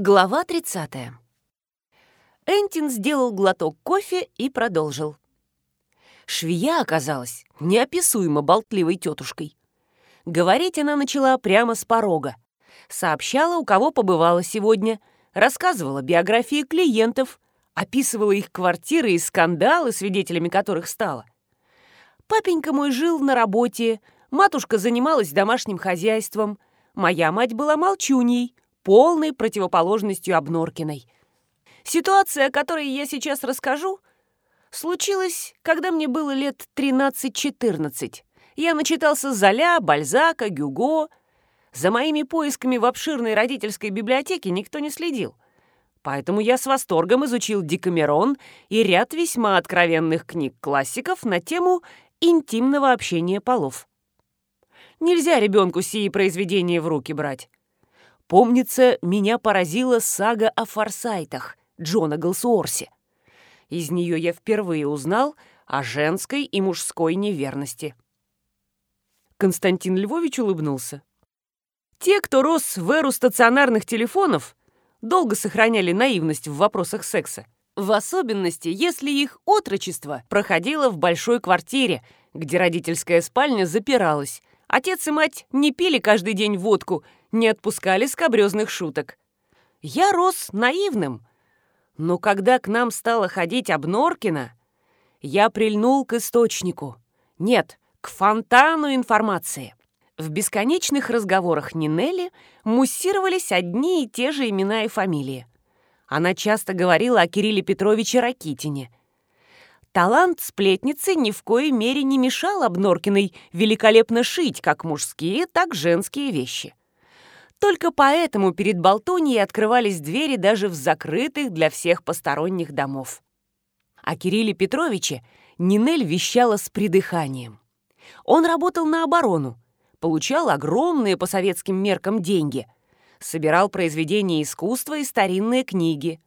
Глава 30. Энтин сделал глоток кофе и продолжил. Швея оказалась неописуемо болтливой тетушкой. Говорить она начала прямо с порога. Сообщала, у кого побывала сегодня, рассказывала биографии клиентов, описывала их квартиры и скандалы, свидетелями которых стала. Папенька мой жил на работе, матушка занималась домашним хозяйством, моя мать была молчуней — полной противоположностью Обноркиной. Ситуация, о которой я сейчас расскажу, случилась, когда мне было лет 13-14. Я начитался Золя, Бальзака, Гюго. За моими поисками в обширной родительской библиотеке никто не следил. Поэтому я с восторгом изучил Декамерон и ряд весьма откровенных книг классиков на тему интимного общения полов. Нельзя ребенку сии произведения в руки брать. Помнится, меня поразила сага о форсайтах Джона Галсуорси. Из нее я впервые узнал о женской и мужской неверности. Константин Львович улыбнулся. Те, кто рос в эру стационарных телефонов, долго сохраняли наивность в вопросах секса. В особенности, если их отрочество проходило в большой квартире, где родительская спальня запиралась. Отец и мать не пили каждый день водку не отпускали скобрезных шуток. Я рос наивным, но когда к нам стала ходить Обноркина, я прильнул к источнику. Нет, к фонтану информации. В бесконечных разговорах Нинелли муссировались одни и те же имена и фамилии. Она часто говорила о Кирилле Петровиче Ракитине. Талант сплетницы ни в коей мере не мешал Обноркиной великолепно шить как мужские, так женские вещи. Только поэтому перед Болтуньей открывались двери даже в закрытых для всех посторонних домов. О Кирилле Петровиче Нинель вещала с придыханием. Он работал на оборону, получал огромные по советским меркам деньги, собирал произведения искусства и старинные книги,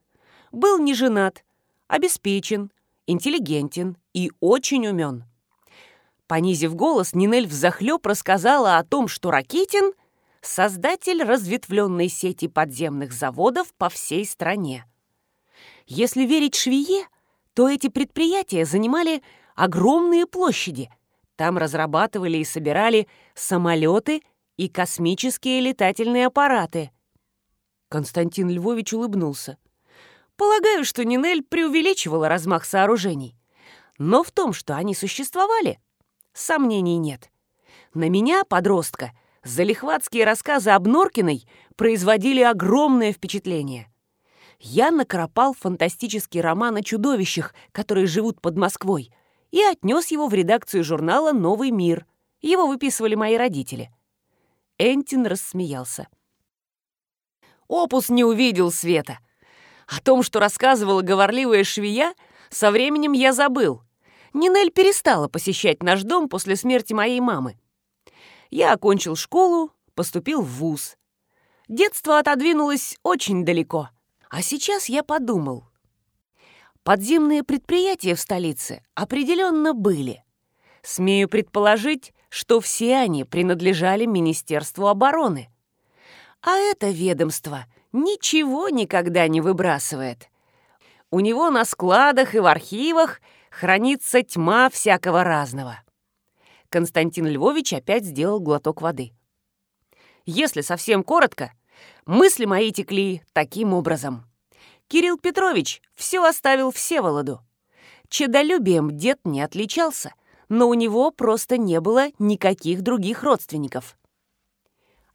был не женат, обеспечен, интеллигентен и очень умен. Понизив голос, Нинель взахлеб рассказала о том, что Ракитин создатель разветвленной сети подземных заводов по всей стране. Если верить швее, то эти предприятия занимали огромные площади. Там разрабатывали и собирали самолеты и космические летательные аппараты. Константин Львович улыбнулся. Полагаю, что Нинель преувеличивала размах сооружений. Но в том, что они существовали, сомнений нет. На меня, подростка, залихватские рассказы об Норкиной производили огромное впечатление. Я накропал фантастический роман о чудовищах, которые живут под Москвой, и отнес его в редакцию журнала «Новый мир». Его выписывали мои родители. Энтин рассмеялся. Опус не увидел света. О том, что рассказывала говорливая швея, со временем я забыл. Нинель перестала посещать наш дом после смерти моей мамы. Я окончил школу, поступил в вуз. Детство отодвинулось очень далеко. А сейчас я подумал. Подземные предприятия в столице определенно были. Смею предположить, что все они принадлежали Министерству обороны. А это ведомство ничего никогда не выбрасывает. У него на складах и в архивах хранится тьма всякого разного. Константин Львович опять сделал глоток воды. Если совсем коротко, мысли мои текли таким образом. Кирилл Петрович все оставил Всеволоду. Чедолюбием дед не отличался, но у него просто не было никаких других родственников.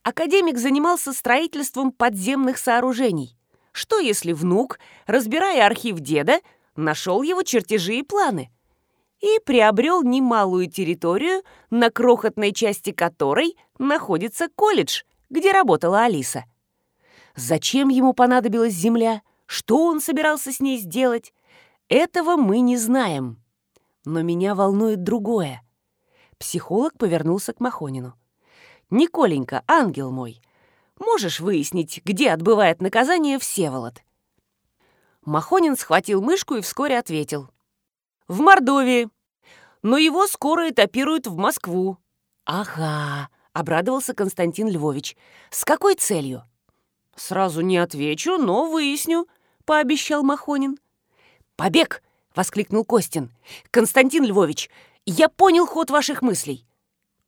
Академик занимался строительством подземных сооружений. Что если внук, разбирая архив деда, нашел его чертежи и планы – и приобрел немалую территорию, на крохотной части которой находится колледж, где работала Алиса. Зачем ему понадобилась земля? Что он собирался с ней сделать? Этого мы не знаем. Но меня волнует другое. Психолог повернулся к Махонину. «Николенька, ангел мой, можешь выяснить, где отбывает наказание Всеволод?» Махонин схватил мышку и вскоре ответил. «В Мордовии но его скоро этапируют в Москву». «Ага», — обрадовался Константин Львович. «С какой целью?» «Сразу не отвечу, но выясню», — пообещал Махонин. «Побег!» — воскликнул Костин. «Константин Львович, я понял ход ваших мыслей.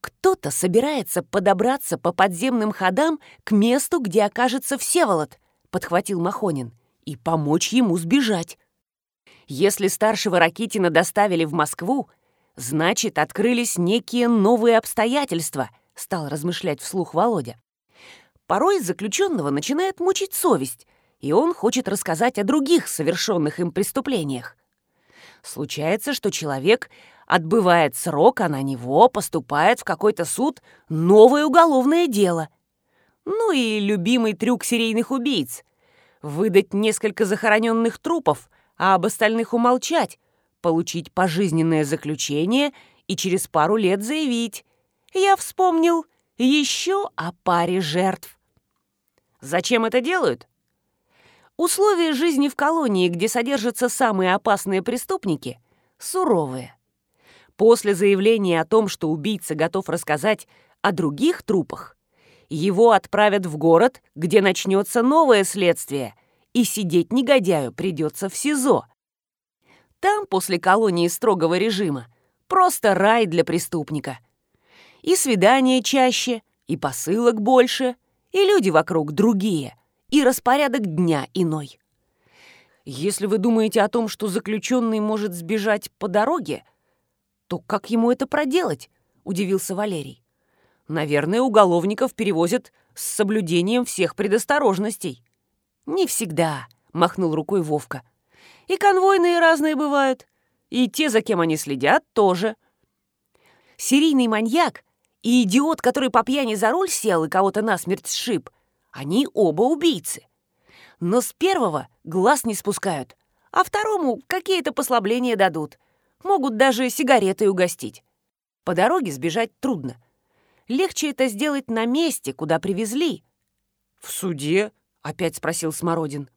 Кто-то собирается подобраться по подземным ходам к месту, где окажется Всеволод», — подхватил Махонин, «и помочь ему сбежать. Если старшего Ракитина доставили в Москву, значит, открылись некие новые обстоятельства», — стал размышлять вслух Володя. Порой заключенного начинает мучить совесть, и он хочет рассказать о других совершенных им преступлениях. Случается, что человек отбывает срок, а на него поступает в какой-то суд новое уголовное дело. Ну и любимый трюк серийных убийц — выдать несколько захороненных трупов, а об остальных умолчать, получить пожизненное заключение и через пару лет заявить «Я вспомнил еще о паре жертв». Зачем это делают? Условия жизни в колонии, где содержатся самые опасные преступники, суровые. После заявления о том, что убийца готов рассказать о других трупах, его отправят в город, где начнется новое следствие, и сидеть негодяю придется в СИЗО. Там, после колонии строгого режима, просто рай для преступника. И свидания чаще, и посылок больше – и люди вокруг другие, и распорядок дня иной. Если вы думаете о том, что заключенный может сбежать по дороге, то как ему это проделать? Удивился Валерий. Наверное, уголовников перевозят с соблюдением всех предосторожностей. Не всегда, махнул рукой Вовка. И конвойные разные бывают, и те, за кем они следят, тоже. Серийный маньяк и идиот, который по пьяни за руль сел и кого-то насмерть сшиб, они оба убийцы. Но с первого глаз не спускают, а второму какие-то послабления дадут. Могут даже сигаретой угостить. По дороге сбежать трудно. Легче это сделать на месте, куда привезли. «В суде?» — опять спросил Смородин.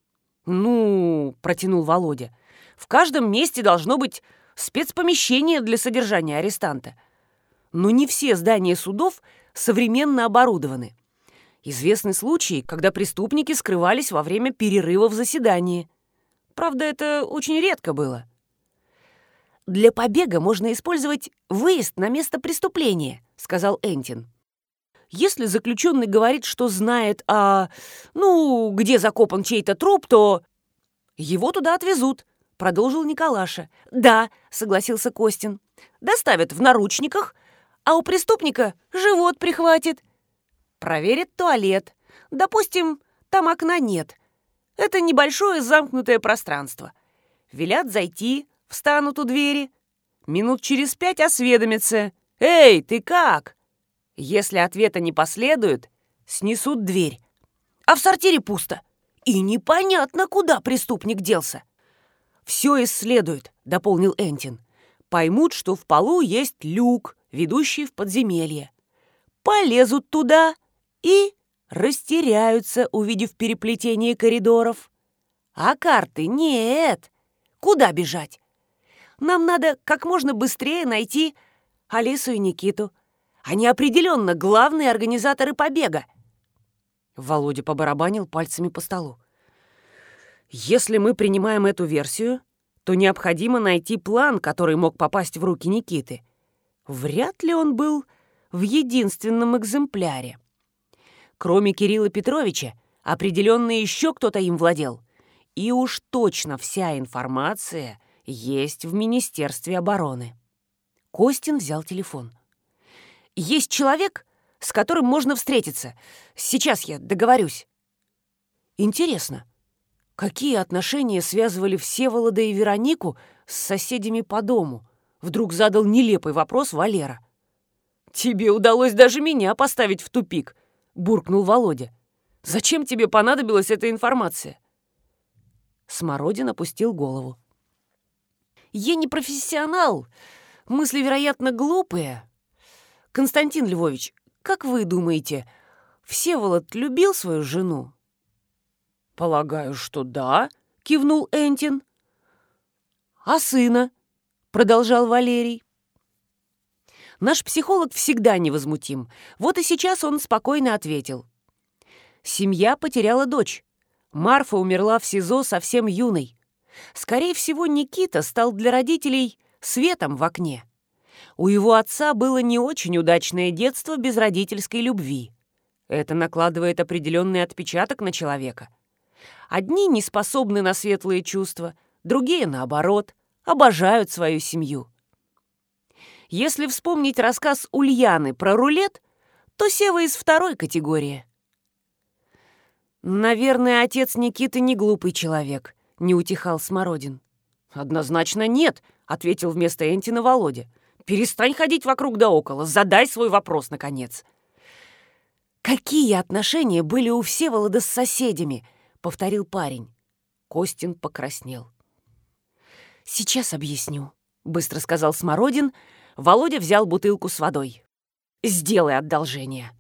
«Ну...» — протянул Володя. «В каждом месте должно быть спецпомещение для содержания арестанта но не все здания судов современно оборудованы. Известны случаи, когда преступники скрывались во время перерыва в заседании. Правда, это очень редко было. «Для побега можно использовать выезд на место преступления», — сказал Энтин. «Если заключенный говорит, что знает о... ну, где закопан чей-то труп, то его туда отвезут», — продолжил Николаша. «Да», — согласился Костин. «Доставят в наручниках, а у преступника живот прихватит. Проверит туалет. Допустим, там окна нет. Это небольшое замкнутое пространство. Велят зайти, встанут у двери. Минут через пять осведомятся. «Эй, ты как?» Если ответа не последует, снесут дверь. А в сортире пусто. И непонятно, куда преступник делся. «Все исследуют», — дополнил Энтин. «Поймут, что в полу есть люк, ведущий в подземелье. Полезут туда и растеряются, увидев переплетение коридоров. А карты нет. Куда бежать? Нам надо как можно быстрее найти Алису и Никиту. Они определенно главные организаторы побега. Володя побарабанил пальцами по столу. Если мы принимаем эту версию, то необходимо найти план, который мог попасть в руки Никиты. Вряд ли он был в единственном экземпляре. Кроме Кирилла Петровича, определенно еще кто-то им владел. И уж точно вся информация есть в Министерстве обороны. Костин взял телефон. «Есть человек, с которым можно встретиться. Сейчас я договорюсь». Интересно, какие отношения связывали Всеволода и Веронику с соседями по дому? Вдруг задал нелепый вопрос Валера. «Тебе удалось даже меня поставить в тупик», — буркнул Володя. «Зачем тебе понадобилась эта информация?» Смородин опустил голову. «Я не профессионал. Мысли, вероятно, глупые. Константин Львович, как вы думаете, Всеволод любил свою жену?» «Полагаю, что да», — кивнул Энтин. «А сына?» продолжал Валерий. Наш психолог всегда невозмутим. Вот и сейчас он спокойно ответил. Семья потеряла дочь. Марфа умерла в СИЗО совсем юной. Скорее всего, Никита стал для родителей светом в окне. У его отца было не очень удачное детство без родительской любви. Это накладывает определенный отпечаток на человека. Одни не способны на светлые чувства, другие, наоборот, обожают свою семью. Если вспомнить рассказ Ульяны про рулет, то Сева из второй категории. «Наверное, отец Никиты не глупый человек», — не утихал Смородин. «Однозначно нет», — ответил вместо Энтина Володя. «Перестань ходить вокруг да около, задай свой вопрос, наконец». «Какие отношения были у Всеволода с соседями?» — повторил парень. Костин покраснел. «Сейчас объясню», — быстро сказал Смородин. Володя взял бутылку с водой. «Сделай одолжение».